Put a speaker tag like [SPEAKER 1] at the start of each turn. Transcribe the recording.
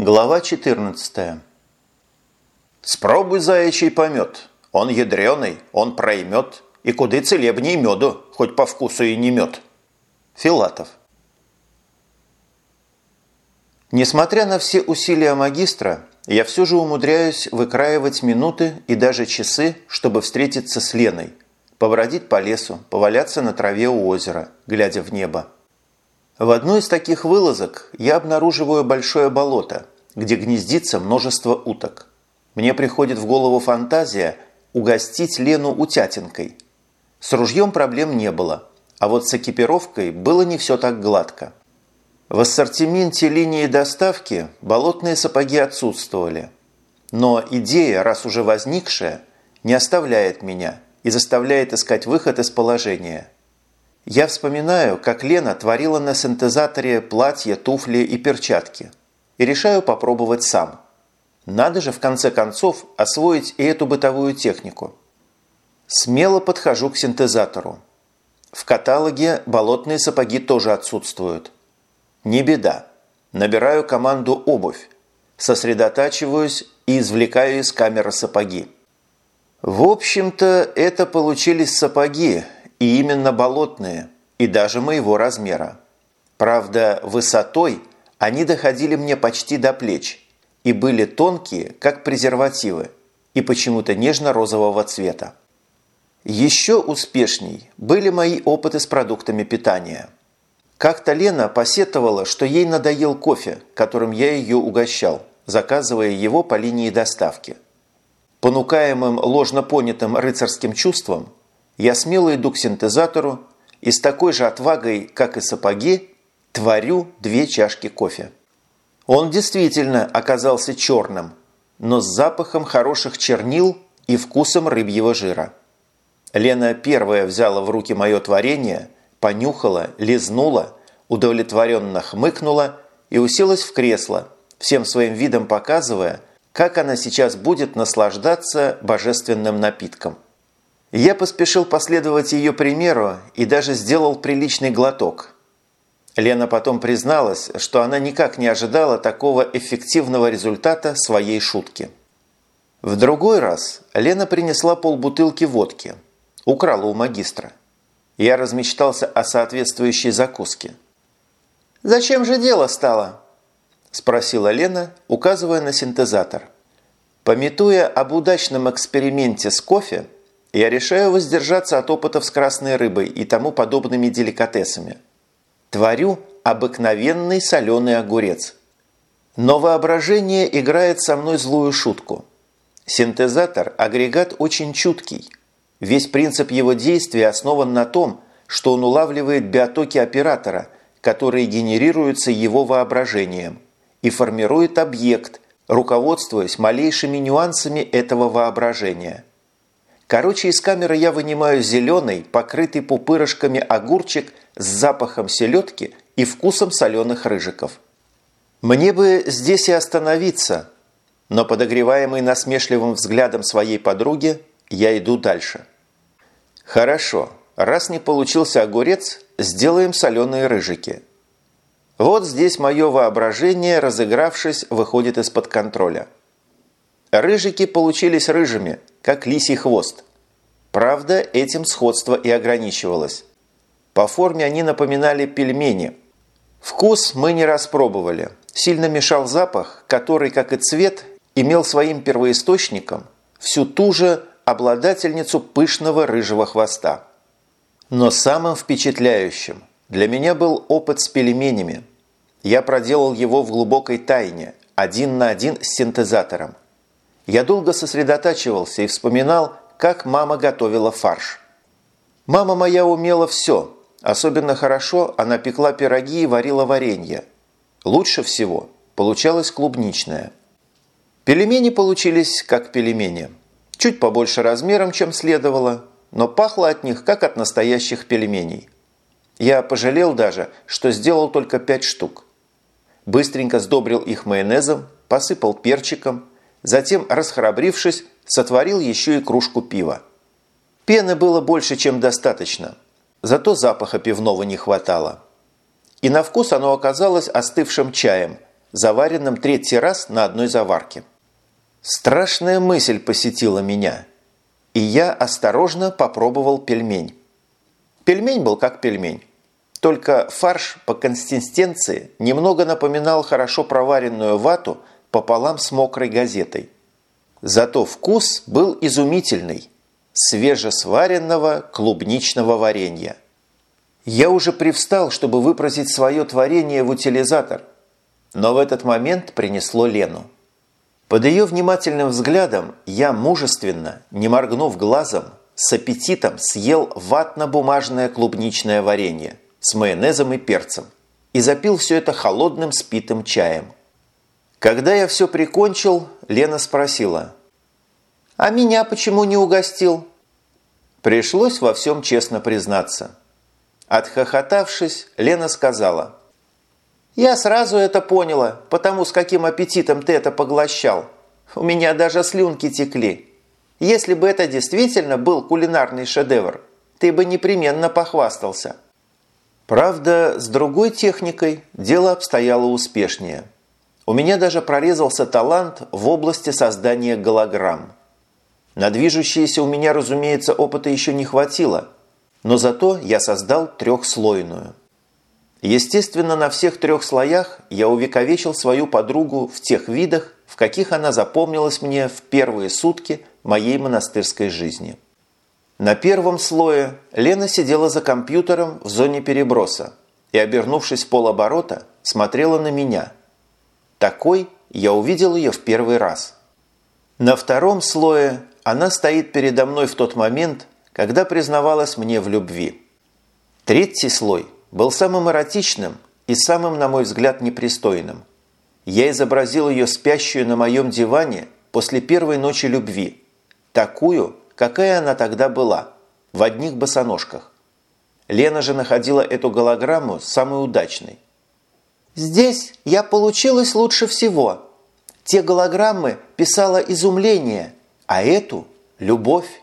[SPEAKER 1] Глава 14 «Спробуй заячий помет. Он ядреный, он проймет, и куды целебней меду, хоть по вкусу и не мед». Филатов. Несмотря на все усилия магистра, я все же умудряюсь выкраивать минуты и даже часы, чтобы встретиться с Леной, побродить по лесу, поваляться на траве у озера, глядя в небо. В одной из таких вылазок я обнаруживаю большое болото, где гнездится множество уток. Мне приходит в голову фантазия угостить Лену утятинкой. С ружьем проблем не было, а вот с экипировкой было не все так гладко. В ассортименте линии доставки болотные сапоги отсутствовали. Но идея, раз уже возникшая, не оставляет меня и заставляет искать выход из положения – я вспоминаю, как Лена творила на синтезаторе платья, туфли и перчатки. И решаю попробовать сам. Надо же в конце концов освоить и эту бытовую технику. Смело подхожу к синтезатору. В каталоге болотные сапоги тоже отсутствуют. Не беда. Набираю команду «Обувь». Сосредотачиваюсь и извлекаю из камеры сапоги. В общем-то, это получились сапоги – и именно болотные, и даже моего размера. Правда, высотой они доходили мне почти до плеч и были тонкие, как презервативы, и почему-то нежно-розового цвета. Еще успешней были мои опыты с продуктами питания. Как-то Лена посетовала, что ей надоел кофе, которым я ее угощал, заказывая его по линии доставки. Понукаемым ложно понятым рыцарским чувством, я смело иду к синтезатору и с такой же отвагой, как и сапоги, творю две чашки кофе. Он действительно оказался черным, но с запахом хороших чернил и вкусом рыбьего жира. Лена первая взяла в руки мое творение, понюхала, лизнула, удовлетворенно хмыкнула и уселась в кресло, всем своим видом показывая, как она сейчас будет наслаждаться божественным напитком. Я поспешил последовать ее примеру и даже сделал приличный глоток. Лена потом призналась, что она никак не ожидала такого эффективного результата своей шутки. В другой раз Лена принесла полбутылки водки. Украла у магистра. Я размечтался о соответствующей закуске. «Зачем же дело стало?» – спросила Лена, указывая на синтезатор. Пометуя об удачном эксперименте с кофе, я решаю воздержаться от опытов с красной рыбой и тому подобными деликатесами. Творю обыкновенный соленый огурец. Но воображение играет со мной злую шутку. Синтезатор – агрегат очень чуткий. Весь принцип его действия основан на том, что он улавливает биотоки оператора, которые генерируются его воображением, и формирует объект, руководствуясь малейшими нюансами этого воображения – Короче, из камеры я вынимаю зеленый, покрытый пупырышками огурчик с запахом селедки и вкусом соленых рыжиков. Мне бы здесь и остановиться, но подогреваемый насмешливым взглядом своей подруги, я иду дальше. Хорошо, раз не получился огурец, сделаем соленые рыжики. Вот здесь мое воображение, разыгравшись, выходит из-под контроля. Рыжики получились рыжими, как лисий хвост. Правда, этим сходство и ограничивалось. По форме они напоминали пельмени. Вкус мы не распробовали. Сильно мешал запах, который, как и цвет, имел своим первоисточником всю ту же обладательницу пышного рыжего хвоста. Но самым впечатляющим для меня был опыт с пельменями. Я проделал его в глубокой тайне, один на один с синтезатором – я долго сосредотачивался и вспоминал, как мама готовила фарш. Мама моя умела все. Особенно хорошо она пекла пироги и варила варенье. Лучше всего получалось клубничное. Пельмени получились как пельмени. Чуть побольше размером, чем следовало, но пахло от них, как от настоящих пельменей. Я пожалел даже, что сделал только пять штук. Быстренько сдобрил их майонезом, посыпал перчиком – Затем, расхрабрившись, сотворил еще и кружку пива. Пены было больше, чем достаточно, зато запаха пивного не хватало. И на вкус оно оказалось остывшим чаем, заваренном третий раз на одной заварке. Страшная мысль посетила меня, и я осторожно попробовал пельмень. Пельмень был как пельмень, только фарш по консистенции немного напоминал хорошо проваренную вату пополам с мокрой газетой. Зато вкус был изумительный – свежесваренного клубничного варенья. Я уже привстал, чтобы выпросить свое творение в утилизатор, но в этот момент принесло Лену. Под ее внимательным взглядом я мужественно, не моргнув глазом, с аппетитом съел ватно-бумажное клубничное варенье с майонезом и перцем и запил все это холодным спитым чаем. Когда я все прикончил, Лена спросила, «А меня почему не угостил?» Пришлось во всем честно признаться. Отхохотавшись, Лена сказала, «Я сразу это поняла, потому с каким аппетитом ты это поглощал. У меня даже слюнки текли. Если бы это действительно был кулинарный шедевр, ты бы непременно похвастался». Правда, с другой техникой дело обстояло успешнее. У меня даже прорезался талант в области создания голограмм. На движущиеся у меня, разумеется, опыта еще не хватило, но зато я создал трехслойную. Естественно, на всех трех слоях я увековечил свою подругу в тех видах, в каких она запомнилась мне в первые сутки моей монастырской жизни. На первом слое Лена сидела за компьютером в зоне переброса и, обернувшись в полоборота, смотрела на меня. Такой я увидел ее в первый раз. На втором слое она стоит передо мной в тот момент, когда признавалась мне в любви. Третий слой был самым эротичным и самым, на мой взгляд, непристойным. Я изобразил ее спящую на моем диване после первой ночи любви, такую, какая она тогда была, в одних босоножках. Лена же находила эту голограмму самой удачной. «Здесь я получилась лучше всего. Те голограммы писала изумление, а эту – любовь.